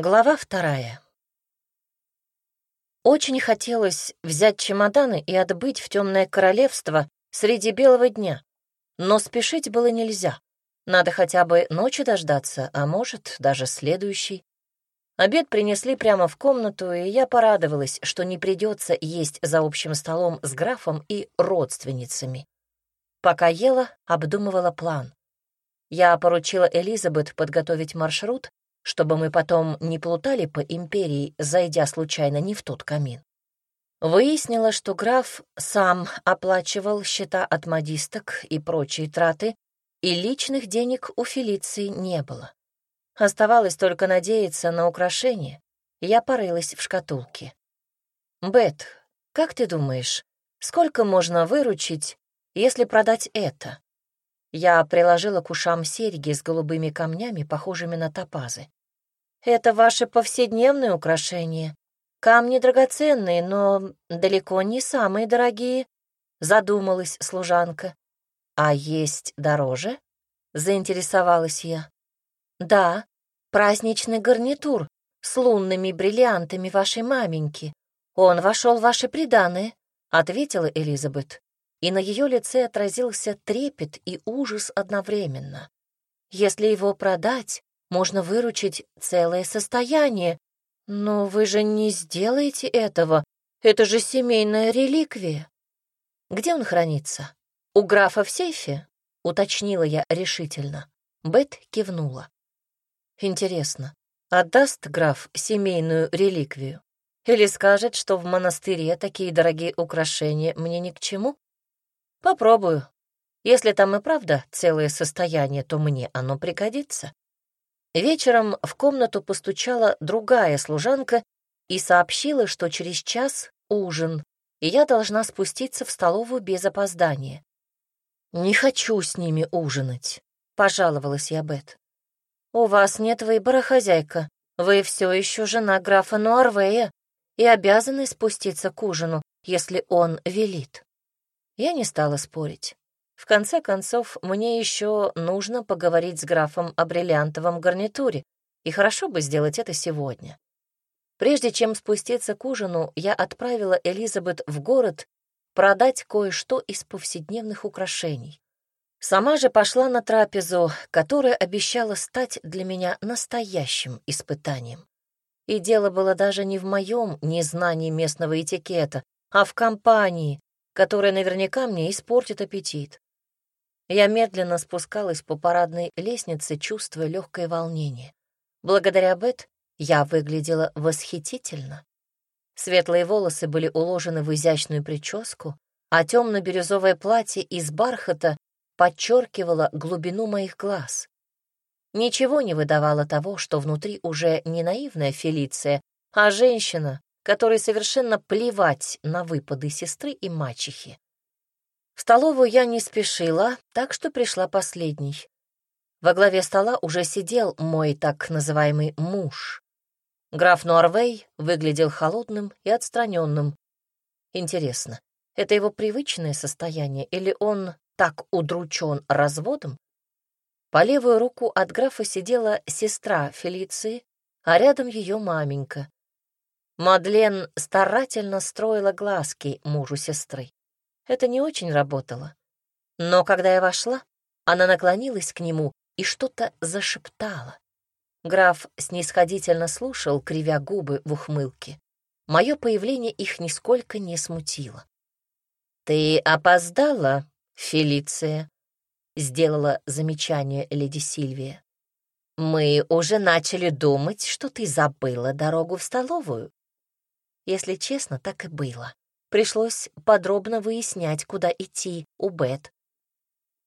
Глава вторая. Очень хотелось взять чемоданы и отбыть в темное королевство среди белого дня, но спешить было нельзя. Надо хотя бы ночи дождаться, а может, даже следующий. Обед принесли прямо в комнату, и я порадовалась, что не придется есть за общим столом с графом и родственницами. Пока ела, обдумывала план. Я поручила Элизабет подготовить маршрут, чтобы мы потом не плутали по империи, зайдя случайно не в тот камин. Выяснила, что граф сам оплачивал счета от модисток и прочие траты, и личных денег у Фелиции не было. Оставалось только надеяться на украшение. Я порылась в шкатулке. «Бет, как ты думаешь, сколько можно выручить, если продать это?» Я приложила к ушам серьги с голубыми камнями, похожими на топазы. Это ваши повседневные украшения. Камни драгоценные, но далеко не самые дорогие, задумалась служанка. А есть дороже? Заинтересовалась я. Да, праздничный гарнитур с лунными бриллиантами вашей маменьки. Он вошел в ваши приданые, ответила Элизабет, и на ее лице отразился трепет и ужас одновременно. Если его продать, можно выручить целое состояние. Но вы же не сделаете этого. Это же семейная реликвия. Где он хранится? У графа в сейфе? Уточнила я решительно. Бет кивнула. Интересно, отдаст граф семейную реликвию? Или скажет, что в монастыре такие дорогие украшения мне ни к чему? Попробую. Если там и правда целое состояние, то мне оно пригодится. Вечером в комнату постучала другая служанка и сообщила, что через час ужин, и я должна спуститься в столовую без опоздания. «Не хочу с ними ужинать», — пожаловалась я Бет. «У вас нет выбора, хозяйка. Вы все еще жена графа Нуарвея и обязаны спуститься к ужину, если он велит». Я не стала спорить. В конце концов, мне еще нужно поговорить с графом о бриллиантовом гарнитуре, и хорошо бы сделать это сегодня. Прежде чем спуститься к ужину, я отправила Элизабет в город продать кое-что из повседневных украшений. Сама же пошла на трапезу, которая обещала стать для меня настоящим испытанием. И дело было даже не в моем незнании местного этикета, а в компании, которая наверняка мне испортит аппетит. Я медленно спускалась по парадной лестнице, чувствуя легкое волнение. Благодаря Бет я выглядела восхитительно. Светлые волосы были уложены в изящную прическу, а темно-бирюзовое платье из бархата подчеркивало глубину моих глаз. Ничего не выдавало того, что внутри уже не наивная Фелиция, а женщина, которой совершенно плевать на выпады сестры и мачехи. В столовую я не спешила, так что пришла последней. Во главе стола уже сидел мой так называемый муж. Граф Нуарвей выглядел холодным и отстраненным. Интересно, это его привычное состояние или он так удручен разводом? По левую руку от графа сидела сестра Фелиции, а рядом ее маменька. Мадлен старательно строила глазки мужу сестры. Это не очень работало. Но когда я вошла, она наклонилась к нему и что-то зашептала. Граф снисходительно слушал, кривя губы в ухмылке. Мое появление их нисколько не смутило. «Ты опоздала, Фелиция», — сделала замечание леди Сильвия. «Мы уже начали думать, что ты забыла дорогу в столовую». Если честно, так и было. Пришлось подробно выяснять, куда идти у Бет.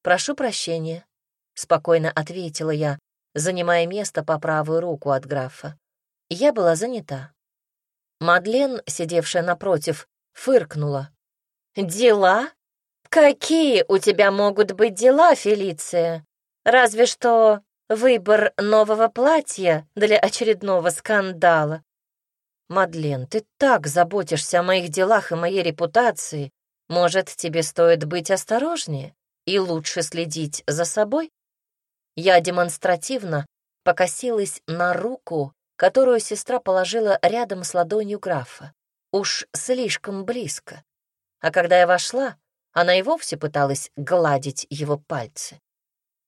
«Прошу прощения», — спокойно ответила я, занимая место по правую руку от графа. Я была занята. Мадлен, сидевшая напротив, фыркнула. «Дела? Какие у тебя могут быть дела, Фелиция? Разве что выбор нового платья для очередного скандала. «Мадлен, ты так заботишься о моих делах и моей репутации. Может, тебе стоит быть осторожнее и лучше следить за собой?» Я демонстративно покосилась на руку, которую сестра положила рядом с ладонью графа. Уж слишком близко. А когда я вошла, она и вовсе пыталась гладить его пальцы.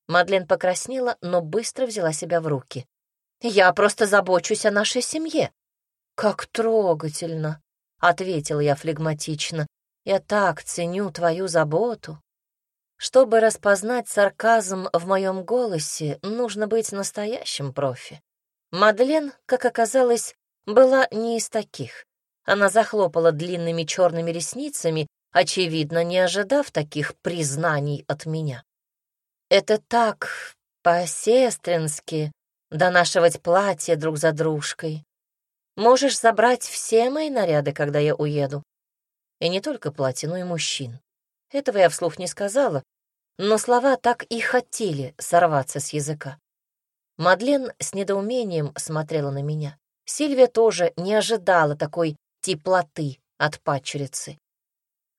Мадлен покраснела, но быстро взяла себя в руки. «Я просто забочусь о нашей семье». «Как трогательно», — ответила я флегматично. «Я так ценю твою заботу». Чтобы распознать сарказм в моем голосе, нужно быть настоящим профи. Мадлен, как оказалось, была не из таких. Она захлопала длинными черными ресницами, очевидно, не ожидав таких признаний от меня. Это так по-сестрински донашивать платье друг за дружкой. Можешь забрать все мои наряды, когда я уеду. И не только платье, но и мужчин. Этого я вслух не сказала, но слова так и хотели сорваться с языка. Мадлен с недоумением смотрела на меня. Сильвия тоже не ожидала такой теплоты от падчерицы.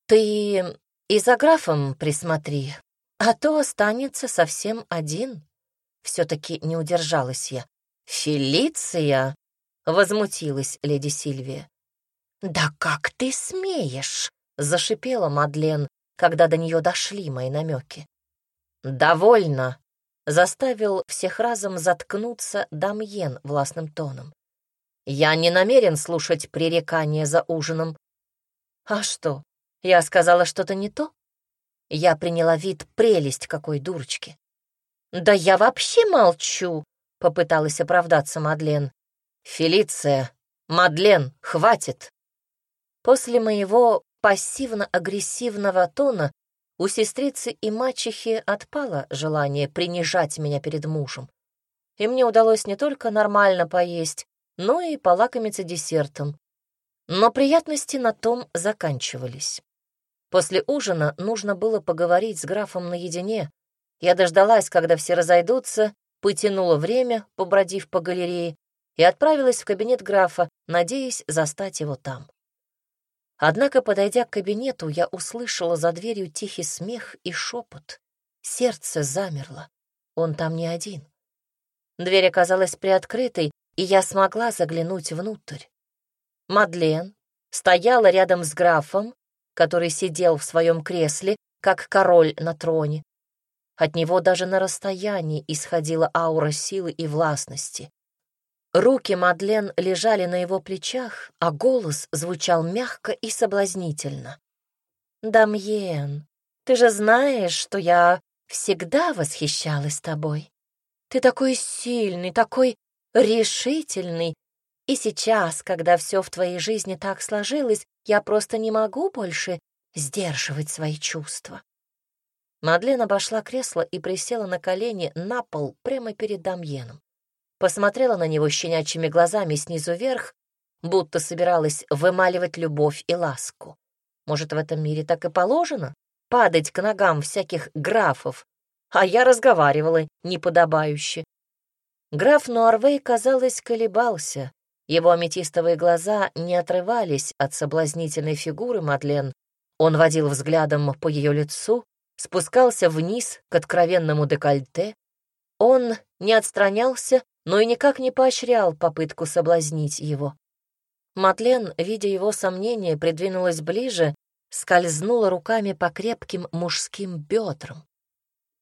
«Ты и за графом присмотри, а то останется совсем один. Все-таки не удержалась я. Фелиция! Возмутилась леди Сильвия. Да как ты смеешь? Зашипела Мадлен, когда до нее дошли мои намеки. Довольно! Заставил всех разом заткнуться Дамьен властным тоном. Я не намерен слушать пререкания за ужином. А что, я сказала что-то не то? Я приняла вид прелесть какой дурочки. «Да я вообще молчу», — попыталась оправдаться Мадлен. «Фелиция, Мадлен, хватит!» После моего пассивно-агрессивного тона у сестрицы и мачехи отпало желание принижать меня перед мужем. И мне удалось не только нормально поесть, но и полакомиться десертом. Но приятности на том заканчивались. После ужина нужно было поговорить с графом наедине. Я дождалась, когда все разойдутся, потянула время, побродив по галерее, и отправилась в кабинет графа, надеясь застать его там. Однако, подойдя к кабинету, я услышала за дверью тихий смех и шепот. Сердце замерло. Он там не один. Дверь оказалась приоткрытой, и я смогла заглянуть внутрь. Мадлен стояла рядом с графом который сидел в своем кресле, как король на троне. От него даже на расстоянии исходила аура силы и властности. Руки Мадлен лежали на его плечах, а голос звучал мягко и соблазнительно. «Дамьен, ты же знаешь, что я всегда восхищалась тобой. Ты такой сильный, такой решительный, и сейчас, когда все в твоей жизни так сложилось, я просто не могу больше сдерживать свои чувства. Мадлен обошла кресло и присела на колени на пол прямо перед Дамьеном. Посмотрела на него щенячьими глазами снизу вверх, будто собиралась вымаливать любовь и ласку. Может, в этом мире так и положено? Падать к ногам всяких графов. А я разговаривала неподобающе. Граф Нуарвей, казалось, колебался, его аметистовые глаза не отрывались от соблазнительной фигуры Мадлен. Он водил взглядом по ее лицу, спускался вниз к откровенному декольте. Он не отстранялся, но и никак не поощрял попытку соблазнить его. Мадлен, видя его сомнения, придвинулась ближе, скользнула руками по крепким мужским бедрам.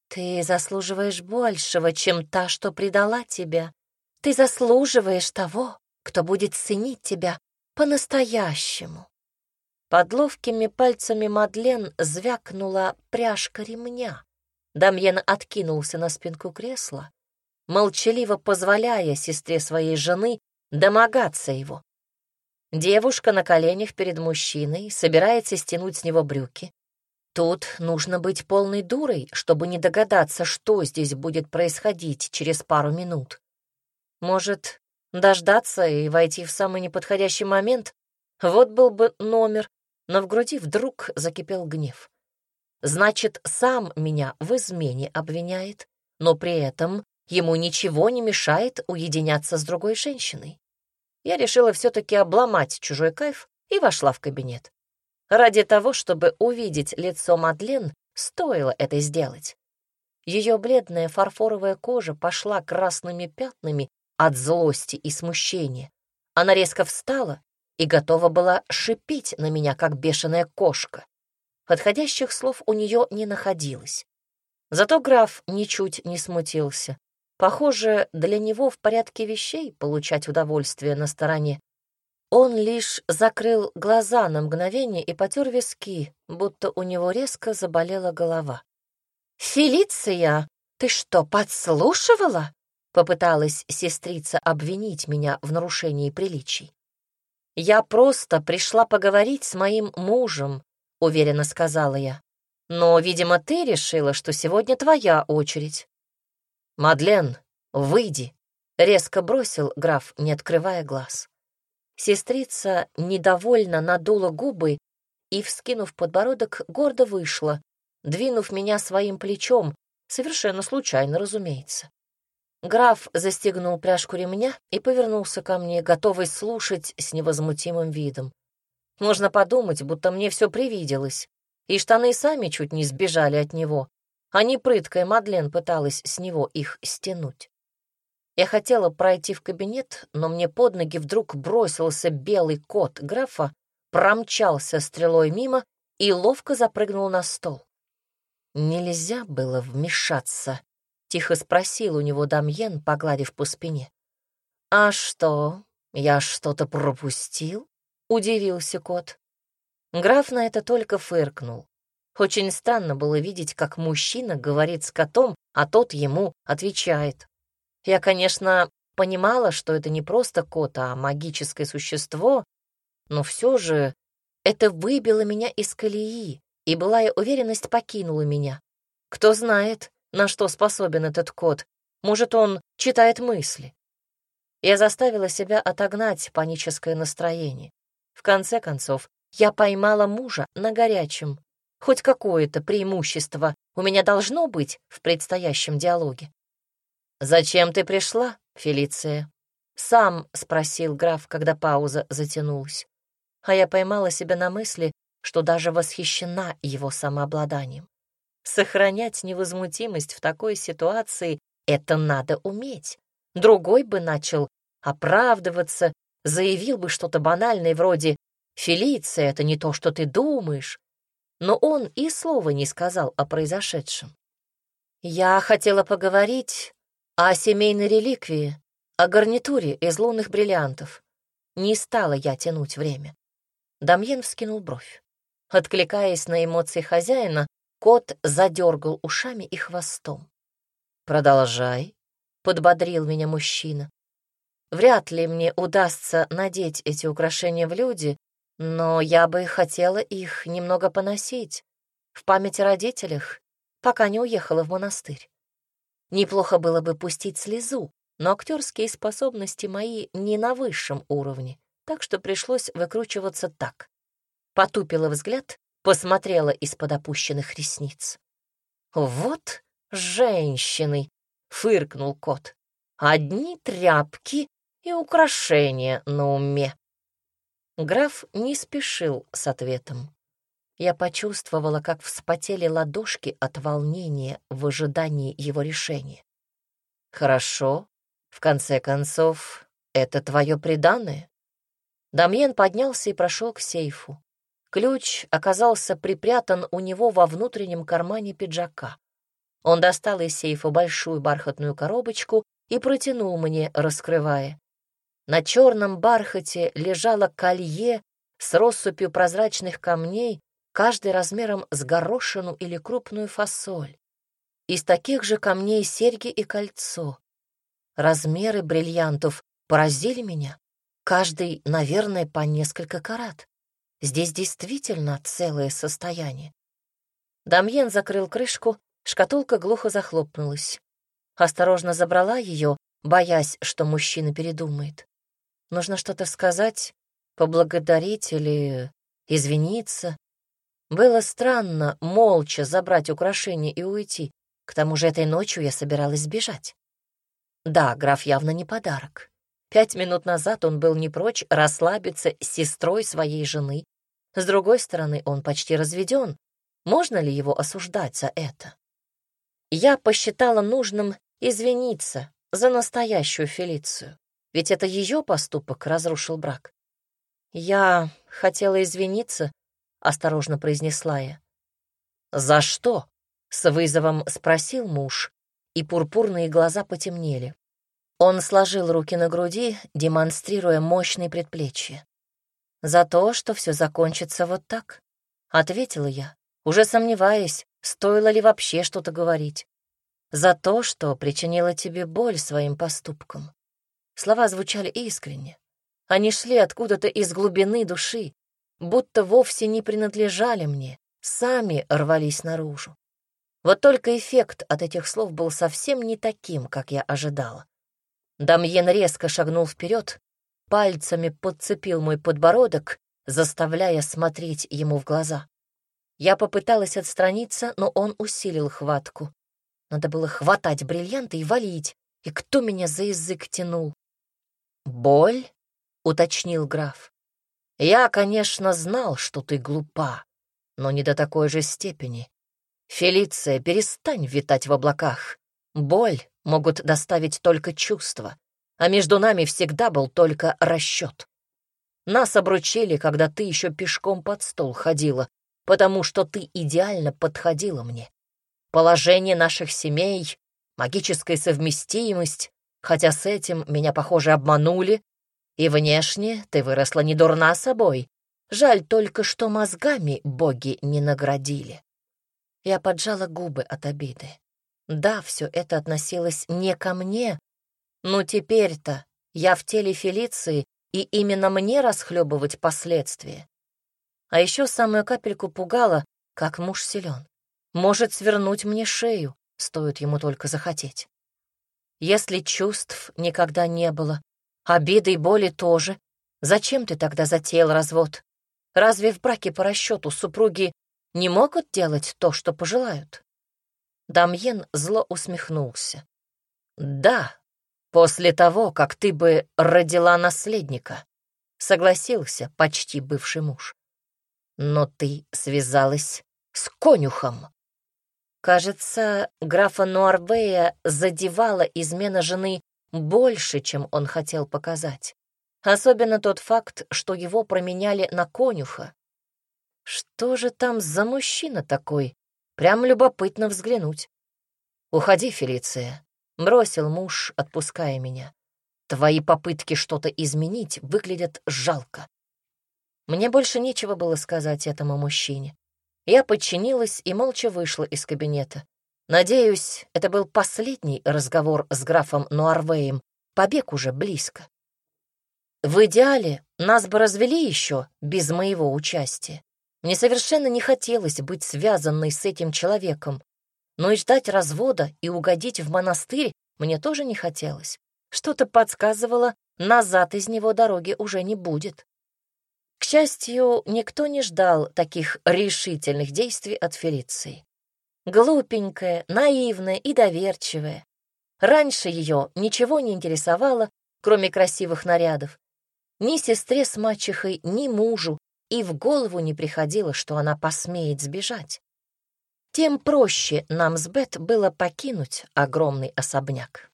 «Ты заслуживаешь большего, чем та, что предала тебя. Ты заслуживаешь того, кто будет ценить тебя по-настоящему. Под ловкими пальцами Мадлен звякнула пряжка ремня. Дамьен откинулся на спинку кресла, молчаливо позволяя сестре своей жены домогаться его. Девушка на коленях перед мужчиной собирается стянуть с него брюки. Тут нужно быть полной дурой, чтобы не догадаться, что здесь будет происходить через пару минут. Может, Дождаться и войти в самый неподходящий момент — вот был бы номер, но в груди вдруг закипел гнев. Значит, сам меня в измене обвиняет, но при этом ему ничего не мешает уединяться с другой женщиной. Я решила все-таки обломать чужой кайф и вошла в кабинет. Ради того, чтобы увидеть лицо Мадлен, стоило это сделать. Ее бледная фарфоровая кожа пошла красными пятнами от злости и смущения. Она резко встала и готова была шипеть на меня, как бешеная кошка. Подходящих слов у нее не находилось. Зато граф ничуть не смутился. Похоже, для него в порядке вещей получать удовольствие на стороне. Он лишь закрыл глаза на мгновение и потер виски, будто у него резко заболела голова. «Фелиция, ты что, подслушивала?» Попыталась сестрица обвинить меня в нарушении приличий. «Я просто пришла поговорить с моим мужем», — уверенно сказала я. «Но, видимо, ты решила, что сегодня твоя очередь». «Мадлен, выйди», — резко бросил граф, не открывая глаз. Сестрица недовольно надула губы и, вскинув подбородок, гордо вышла, двинув меня своим плечом, совершенно случайно, разумеется. Граф застегнул пряжку ремня и повернулся ко мне, готовый слушать с невозмутимым видом. Можно подумать, будто мне все привиделось, и штаны сами чуть не сбежали от него, а не прыткая Мадлен пыталась с него их стянуть. Я хотела пройти в кабинет, но мне под ноги вдруг бросился белый кот графа, промчался стрелой мимо и ловко запрыгнул на стол. Нельзя было вмешаться, Тихо спросил у него Дамьен, погладив по спине. «А что, я что-то пропустил?» — удивился кот. Граф на это только фыркнул. Очень странно было видеть, как мужчина говорит с котом, а тот ему отвечает. Я, конечно, понимала, что это не просто кот, а магическое существо, но все же это выбило меня из колеи, и былая уверенность покинула меня. Кто знает, на что способен этот кот. Может, он читает мысли. Я заставила себя отогнать паническое настроение. В конце концов, я поймала мужа на горячем. Хоть какое-то преимущество у меня должно быть в предстоящем диалоге. «Зачем ты пришла, Фелиция?» Сам спросил граф, когда пауза затянулась. А я поймала себя на мысли, что даже восхищена его самообладанием. Сохранять невозмутимость в такой ситуации — это надо уметь. Другой бы начал оправдываться, заявил бы что-то банальное вроде «Фелиция, это не то, что ты думаешь». Но он и слова не сказал о произошедшем. Я хотела поговорить о семейной реликвии, о гарнитуре из лунных бриллиантов. Не стала я тянуть время. Дамьен вскинул бровь. Откликаясь на эмоции хозяина, Кот задергал ушами и хвостом. «Продолжай», — подбодрил меня мужчина. «Вряд ли мне удастся надеть эти украшения в люди, но я бы хотела их немного поносить, в память о родителях, пока не уехала в монастырь. Неплохо было бы пустить слезу, но актерские способности мои не на высшем уровне, так что пришлось выкручиваться так. Потупила взгляд посмотрела из-под опущенных ресниц. «Вот женщины!» — фыркнул кот. «Одни тряпки и украшения на уме». Граф не спешил с ответом. Я почувствовала, как вспотели ладошки от волнения в ожидании его решения. «Хорошо. В конце концов, это твое преданное?» Дамьен поднялся и прошел к сейфу. Ключ оказался припрятан у него во внутреннем кармане пиджака. Он достал из сейфа большую бархатную коробочку и протянул мне, раскрывая. На черном бархате лежало колье с россыпью прозрачных камней, каждый размером с горошину или крупную фасоль. Из таких же камней серьги и кольцо. Размеры бриллиантов поразили меня. Каждый, наверное, по несколько карат. Здесь действительно целое состояние. Дамьен закрыл крышку, шкатулка глухо захлопнулась. Осторожно забрала ее, боясь, что мужчина передумает. Нужно что-то сказать, поблагодарить или извиниться. Было странно молча забрать украшение и уйти. К тому же этой ночью я собиралась сбежать. Да, граф явно не подарок. Пять минут назад он был не прочь расслабиться с сестрой своей жены, с другой стороны, он почти разведен. Можно ли его осуждать за это? Я посчитала нужным извиниться за настоящую Фелицию, ведь это ее поступок разрушил брак. «Я хотела извиниться», — осторожно произнесла я. «За что?» — с вызовом спросил муж, и пурпурные глаза потемнели. Он сложил руки на груди, демонстрируя мощные предплечья. «За то, что все закончится вот так», — ответила я, уже сомневаясь, стоило ли вообще что-то говорить. «За то, что причинила тебе боль своим поступком». Слова звучали искренне. Они шли откуда-то из глубины души, будто вовсе не принадлежали мне, сами рвались наружу. Вот только эффект от этих слов был совсем не таким, как я ожидала. Дамьен резко шагнул вперед, пальцами подцепил мой подбородок, заставляя смотреть ему в глаза. Я попыталась отстраниться, но он усилил хватку. Надо было хватать бриллианты и валить. И кто меня за язык тянул? «Боль?» — уточнил граф. «Я, конечно, знал, что ты глупа, но не до такой же степени. Фелиция, перестань витать в облаках. Боль могут доставить только чувства, а между нами всегда был только расчет. Нас обручили, когда ты еще пешком под стол ходила, потому что ты идеально подходила мне. Положение наших семей, магическая совместимость, хотя с этим меня, похоже, обманули, и внешне ты выросла не дурна собой. Жаль только, что мозгами боги не наградили. Я поджала губы от обиды. Да, все это относилось не ко мне, но теперь-то я в теле Фелиции, и именно мне расхлебывать последствия. А еще самую капельку пугало, как муж силен. Может свернуть мне шею, стоит ему только захотеть. Если чувств никогда не было, Обиды и боли тоже. Зачем ты тогда затеял развод? Разве в браке по расчету супруги не могут делать то, что пожелают? Дамьен зло усмехнулся. Да, после того, как ты бы родила наследника, согласился почти бывший муж. Но ты связалась с конюхом. Кажется, графа Нуарбея задевала измена жены больше, чем он хотел показать. Особенно тот факт, что его променяли на конюха. Что же там за мужчина такой? Прям любопытно взглянуть. «Уходи, Фелиция», — бросил муж, отпуская меня. «Твои попытки что-то изменить выглядят жалко». Мне больше нечего было сказать этому мужчине. Я подчинилась и молча вышла из кабинета. Надеюсь, это был последний разговор с графом Нуарвеем. Побег уже близко. В идеале нас бы развели еще без моего участия. Мне совершенно не хотелось быть связанной с этим человеком, но и ждать развода и угодить в монастырь мне тоже не хотелось. Что-то подсказывало, назад из него дороги уже не будет. К счастью, никто не ждал таких решительных действий от Фелиции. Глупенькая, наивная и доверчивая. Раньше ее ничего не интересовало, кроме красивых нарядов. Ни сестре с мачехой, ни мужу и в голову не приходило, что она посмеет сбежать. Тем проще нам с Бет было покинуть огромный особняк.